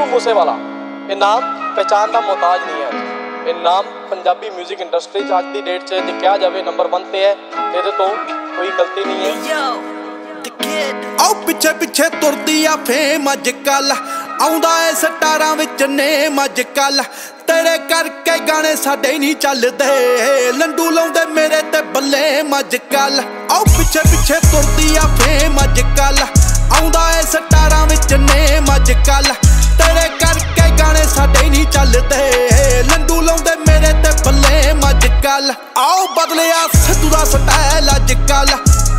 ਸਿੱਧੂ ਮੂਸੇਵਾਲਾ। ਇਹ ਨਾਮ ਪਹਿਚਾਨ ਦਾ ਮੁਹਤਾਜ ਨਹੀਂ ਹੈ। ਇਹ ਨਾਮ ਪੰਜਾਬੀ 뮤직 ਇੰਡਸਟਰੀ 'ਚ ਅੱਜ ਦੀ ਡੇਟ 'ਚ ਜੇ ਕਿਹਾ ਜਾਵੇ ਨੰਬਰ 1 ਤੇ ਹੈ। ਇਹਦੇ ਤੋਂ ਕੋਈ ਗਲਤੀ ਨਹੀਂ ਹੈ. ਆਓ ਪਿੱਛੇ ਪਿੱਛੇ ਤੁਰਦੀ ਆ ਫੇਮ ਅੱਜ ਕੱਲ ਆਉਂਦਾ ਏ ਸਟਾਰਾਂ ਵਿੱਚ ਨੇਮ ਅੱਜ ਕੱਲ ਤੇਰੇ ਕਰਕੇ ਗਾਣੇ ਸਾਡੇ ਨਹੀਂ ਚੱਲਦੇ। ਲੰਡੂ ਲਾਉਂਦੇ ਮੇਰੇ ਤੇ ਬੱਲੇ ਅੱਜ ਕੱਲ ਆਓ ਪਿੱਛੇ ਪਿੱਛੇ ਤੁਰਦੀ ਆ ਫੇਮ ਅੱਜ ਕੱਲ ਆਉਂਦਾ ਏ ਸਟਾਰਾਂ ਵਿੱਚ ਨੇਮ ਅੱਜ ਕੱਲ ਤੇਰੇ ਕਰਕੇ ਗਾਣੇ ਸਾਡੇ ਨਹੀਂ ਚੱਲਦੇ। ਲੰਡੂ ਲਾਉਂਦੇ ਮੇਰੇ ਤੇ ਬੱਲੇ ਅੱਜ ਕੱਲ। ਆਓ ਬਦਲਿਆ ਸਿੱਧੂ ਦਾ ਸਟਾਈਲ ਅੱਜ ਕੱਲ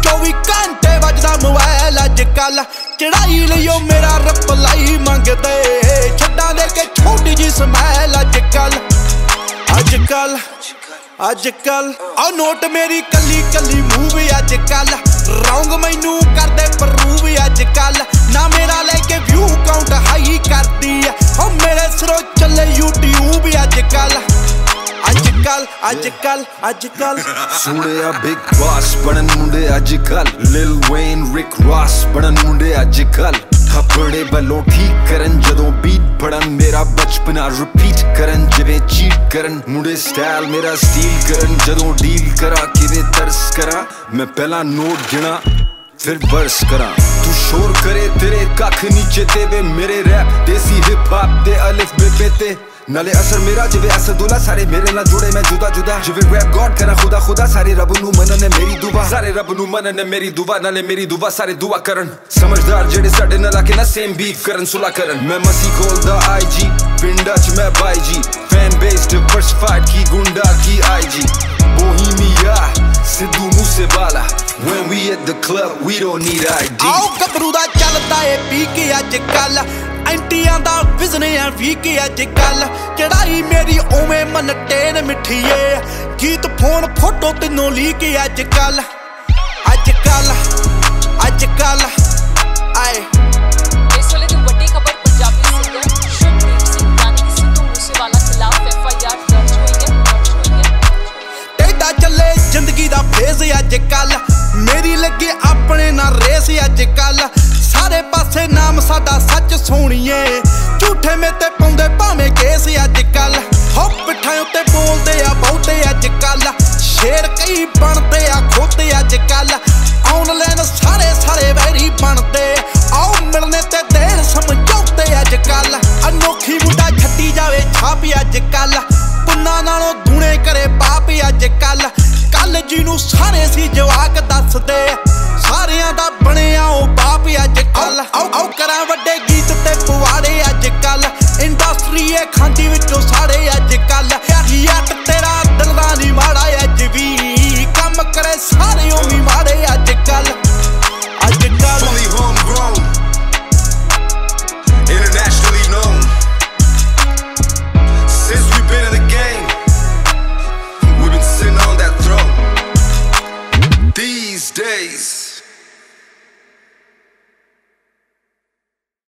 24 ਘੰਟੇ ਵੱਜਦਾ ਮੋਬਾਈਲ ਅੱਜ ਕੱਲ ਚੜਾਈ ਲਿਓ ਮੇਰਾ ਰਿਪਲਾਈ ਮੰਗਦੇ। ਛੱਡਾਂ ਦੇ ਕੇ ਛੋਟੀ ਜੀ ਸਮੈਲ ਅੱਜ ਕੱਲ ਅੱਜ ਕੱਲ ਅੱਜ ਕੱਲ ਆ ਨੋਟ ਮੇਰੀ ਕੱਲੀ ਕੱਲੀ ਮੂਵ ਅੱਜ ਕੱਲ ਰੌਂਗ ਮੈਨੂੰ ਕਰਦੇ ਪ੍ਰੂਵ ਅੱਜ ਕੱਲ ਨਾ ਮੇਰਾ ਕੱਲ ਅੱਜ ਕੱਲ ਅੱਜ ਕੱਲ ਸੁਣਿਆ ਬਿਗ ਬਾਸ ਬਣਨ ਮੁੰਡੇ ਅੱਜ ਕੱਲ ਲਿਲ ਵੇਨ ਰਿਕ ਰਾਸ ਬਣਨ ਮੁੰਡੇ ਅੱਜ ਕੱਲ ਥੱਪੜੇ ਵੱਲੋਂ ਠੀਕ ਕਰਨ, ਜਦੋਂ ਬੀਟ ਫੜਨ ਮੇਰਾ ਬਚਪਨਾ ਰਿਪੀਟ ਕਰਨ, ਜਿਵੇਂ ਚੀਟ ਕਰਨ, ਮੁੰਡੇ ਸਟਾਈਲ ਮੇਰਾ ਸਟੀਲ ਕਰਨ, ਜਦੋਂ ਡੀਲ ਕਰਾਂ, ਕਿਵੇਂ ਤਰਸ ਕਰਾਂ, ਮੈਂ ਪਹਿਲਾਂ ਨੋਟ ਗਿਣਾ, ਫਿਰ ਬਰਸ ਕਰਾਂ। ਤੂੰ ਸ਼ੋਰ ਕਰੇ ਤੇਰੇ ਕੱਖ ਨੀਚੇ ਤੇ ਵੇ ਮੇਰੇ ਰੈਪ ਦੇਸੀ ਹਿਪ ਹੌਪ ਤੇ ਅਲਿਫ ਬੇ ਤੇ। ਨਾਲੇ ਅਸਰ ਮੇਰਾ, ਜਿਵੇਂ ਅਸਦੁੱਲਾ ਸਾਰੇ ਮੇਰੇ ਨਾਲ ਜੁੜੇ, ਮੈਂ ਜੁਦਾ ਜੁਦਾ। ਜਿਵੇਂ ਰੈਪ ਗੋਡ ਕਰਾਂ, ਖੁਦਾ ਖੁਦਾ, ਸਾਰੇ ਰੱਬ ਨੂੰ ਮੰਨਣ ਨੇ ਮੇਰੀ ਦੁਆ। ਸਾਰੇ ਰੱਬ ਨੂੰ ਮੰਨਣ ਨੇ ਮੇਰੀ ਦੁਆ, ਨਾਲੇ ਮੇਰੀ ਦੁਆ, ਸਾਰੇ ਦੁਆ ਕਰਨ। ਸਮਝਦਾਰ ਜਿਹੜੇ ਸਾਡੇ ਨਾਲ ਆ ਕੇ ਨਾ ਸੇਮ ਬੀਫ ਕਰਨ, ਸੁਲਾ ਕਰਨ। ਮੈਂ ਮਸੀ ਖੋਲਦਾ ਆਈਜੀ ਪਿੰਡਾਂ ਚ ਮੈਂ ਬਾਈ ਜੀ ਫੈਨ ਬੇਸ ਡਿਵਰਸਿਫਾਈਡ ਕੀ ਗੁੰਡਾ, ਕੀ IG Bohemia, Sidhu Moosewala. When we at the club, we don't need ID ਆਓ ਗੱਭਰੂ ਦਾ ਚੱਲਦਾ ਏ ਪੀ ਕੇ ਅੱਜ ਕੱਲ ਐਂਟੀਆਂ ਦਾ ਵਿਜ਼ਨ ਆ ਵੀ ਕੇ ਅੱਜ ਕੱਲ ਚੜਾਈ ਮੇਰੀ ਓਵੇਂ ਮਨ ਟੇਨ ਮਿੱਠੀਏ। ਗੀਤ ਫੋਨ ਫੋਟੋ ਤਿੰਨੋਂ ਲੀ ਕੇ ਅੱਜ ਕੱਲ ਅੱਜ ਕੱਲ ਅੱਜ ਕੱਲ ਆਏ। ਇਸ ਵੇਲੇ ਦੀ ਵੱਡੀ ਖਬਰ ਪੰਜਾਬੀ ਸਿੰਗਰ ਸ਼ੁਭਦੀਪ ਸਿੰਘ ਯਾਨੀ ਕਿ ਸਿੱਧੂ ਮੂਸੇਵਾਲਾ ਖਿਲਾਫ ਐਫ ਆਈ ਆਰ ਦਰਜ ਹੋਈ ਹੈ ਦਰਜ ਹੋਈ ਹੈ। ਟੇਡਾ ਚੱਲੇ ਜ਼ਿੰਦਗੀ ਦਾ ਫੇਜ਼ ਅੱਜ ਕੱਲ ਮੇਰੀ ਲੱਗੇ ਆਪਣੇ ਨਾਲ ਰੇਸ ਅੱਜ ਕੱਲ ਸੱਚ ਝੂਠੇ ਮੇ ਤੇ ਪਾਉਂਦੇ ਭਾਵੇਂ ਕੇਸ ਅੱਜ ਕੱਲ ਹੋ ਪਿੱਠਾਂ ਉੱਤੇ ਬੋਲਦੇ ਆ ਬਹੁਤੇ ਅੱਜ ਕੱਲ ਸ਼ੇਰ ਕਈ ਬਣਦੇ ਆ, ਖੋਤੇ ਅੱਜ ਕੱਲ ਆਨਲਾਈਨ ਸਾਰੇ ਸਾਰੇ ਵੈਰੀ ਬਣਦੇ। ਆਓ ਮਿਲਨੇ ਤੇ ਦੇਣ ਸਮਝੌਤੇ ਅੱਜ ਕੱਲ ਅਨੋਖੀ ਮੁੰਡਾ ਛੱਡੀ ਜਾਵੇ ਛਾਪ ਅੱਜ ਕੱਲ ਪੁੰਨਾ ਨਾਲੋਂ ਦੂਣੇ ਕਰੇ ਪਾਪ ਅੱਜ ਕੱਲ ਕੱਲ ਜੀ ਨੂੰ ਸਾਰੇ ਸੀ ਜਵਾਕ ਦੱਸਦੇ। ਸਾਰਿਆਂ ਦਾ ਬਣਿਆ ਉਹ days,